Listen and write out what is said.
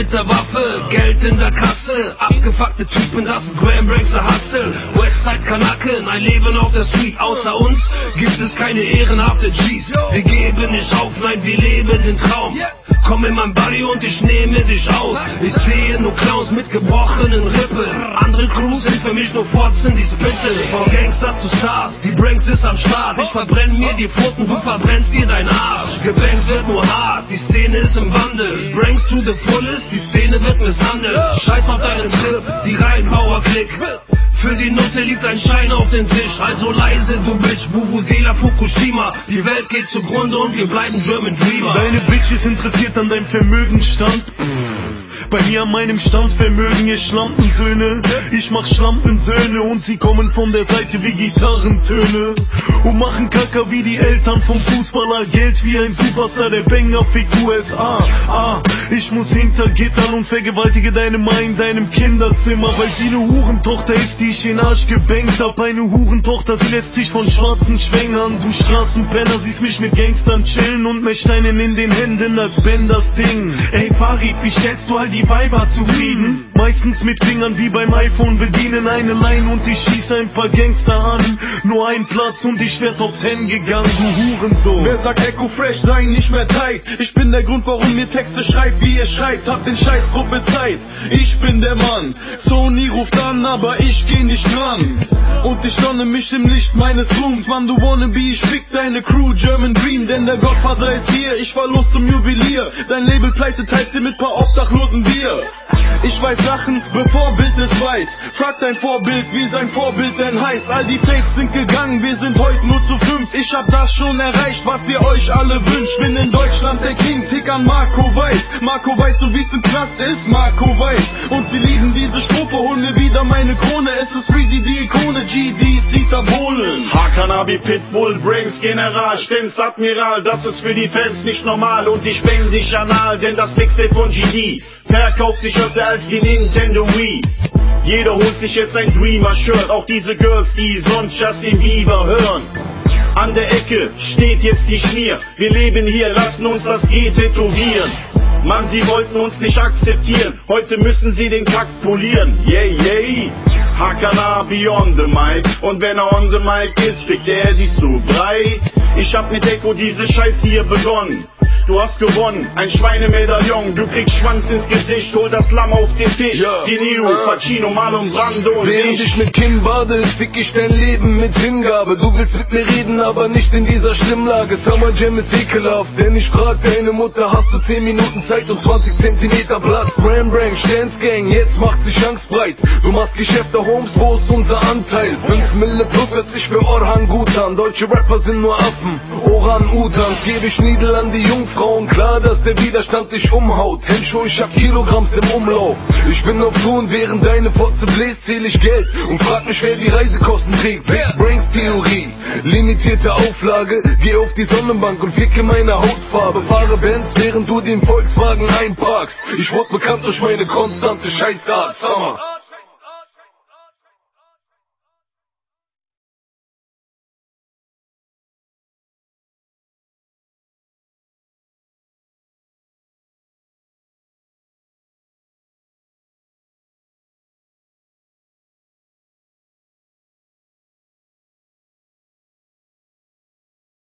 mit der Waffe, Geld in der Kasse, abgefuckte Typen, das ist Graham Branks der Hustle. Westside Kanaken, ein Leben auf der Street, außer uns gibt es keine ehrenhafte G's. Wir geben nicht auf, nein, wir leben den Traum. Komm in mein Body und ich nehme dich aus. Ich sehe nur Clowns mit gebrochenen Rippen. Andere Crews sind für mich nur Fotzen, die spitten. Von Gangsters zu Stars, die Branks ist am Start. Ich verbrenn mir die Pfoten, du verbrennst dir dein Arsch. Gebankt wird nur Wandel. Branks to the fullest, die Szene wird misshandelt. Scheiß auf deinen Trip, die Reihenbauer Klick. Für die Nutte liegt ein Schein auf den Tisch, also leise du Bitch, Vuvuzela Fukushima. Die Welt geht zugrunde und wir bleiben German Dreamer. Deine Bitch ist interessiert an deinem Vermögenstand. Bei mir an meinem Standvermögen ihr Schlampensöhne. Ich mach Schlampensöhne und sie kommen von der Seite wie Gitarrentöne. Und machen Kacker wie die Eltern vom Fußballer. Geld wie ein Superstar, der Banger fickt USA. Ah, ich muss hinter Gittern und vergewaltige deine Ma in deinem Kinderzimmer. Weil sie eine Hurentochter ist, die ich in Arsch gebankt hab. Eine Hurentochter, sie lässt sich von Schwarzen schwängern. Du Straßenpenner, siehst mich mit Gangstern chillen und Mechsteinen in den Händen als Benders Ding. Ey Farid, wie stellst du all die Weiber zufrieden? Meistens mit Fingern wie beim iPhone bedienen eine Line und ich schieß ein paar Gangster an. Nur ein Platz und ich wär top 10 gegangen, du Hurensohn. Wer sagt Echo Fresh, nein, nicht mehr tight. Ich bin der Grund, warum ihr Texte schreibt, wie ihr schreibt. Habt den Scheiß Zeit. Ich bin der Mann. Sony ruft an, aber ich geh nicht dran. Und ich sonne mich im Licht meines Rooms. Mann, du wannabe, ich fick deine Crew, German Dream. Denn der Godfather ist hier, ich war los zum Juwelier. Dein Label pleite teilt dir mit paar Obdachlosen Bier. Ich weiß Sachen, bevor Bild es weiß. Frag dein Vorbild, wie sein Vorbild denn heißt. All die Fakes sind gegangen, wir sind heute nur zu fünf. Ich hab das schon erreicht, was ihr euch alle wünscht. Bin in Deutschland der King, tick an Marco Weiß. Marco weiß, so wie's im Knast ist, Marco weiß. Und sie lieben diese Strophe, hol mir wieder meine Krone. Es ist Reezy, die Ikone, GD Dieter Bohlen. Hakanabi, Pitbull, Branks, General, Stenz, Admiral, das ist für die Fans nicht normal und ich bang dich anal, denn das Mixtape von GD verkauft sich öfter als die Nintendo Wii. Jeder holt sich jetzt ein Dreamer-Shirt, auch diese Girls, die sonst Justin Bieber hören. An der Ecke steht jetzt die Schmier. Wir leben hier, lassen uns das G tätowieren. Mann, sie wollten uns nicht akzeptieren. Heute müssen sie den Kack polieren. Yay, yay. Hakana beyond the mic. Und wenn er on the mic ist, fickt er dich so breit. Ich hab mit Echo diese Scheiße hier begonnen. Du hast gewonnen, ein Schweinemedaillon. Du kriegst Schwanz ins Gesicht, hol das Lamm auf den Tisch. Ja. Die Niro, Pacino, Marlon Brando und Während ich. ich mit Kim bade, fick ich dein Leben mit Hingabe. Du willst mit mir reden, aber nicht in dieser Stimmlage. Summer Jam ist ekelhaft, denn ich frag deine Mutter, hast du 10 Minuten Zeit und 20 Zentimeter Platz? Bram Brang, Stans Gang, jetzt macht sich Angst breit. Du machst Geschäfte, Holmes, wo ist unser Anteil? 5 Mille plus hört sich für Orhan gut an. Deutsche Rapper sind nur Affen, Oran-Utans. Gebe ich Niedel an die Jungfrauen, klar, dass der Widerstand dich umhaut. Henshow, ich hab Kilogramms im Umlauf. Ich bin auf und während deine Fotze bläst, zähl ich Geld und frag mich, wer die Reisekosten trägt. Big Brains Theorie, limitierte Auflage, geh auf die Sonnenbank und ficke meine Hautfarbe. Fahre Benz, während du den Volkswagen einparkst. Ich wurde bekannt durch meine konstante Scheißart, Summer.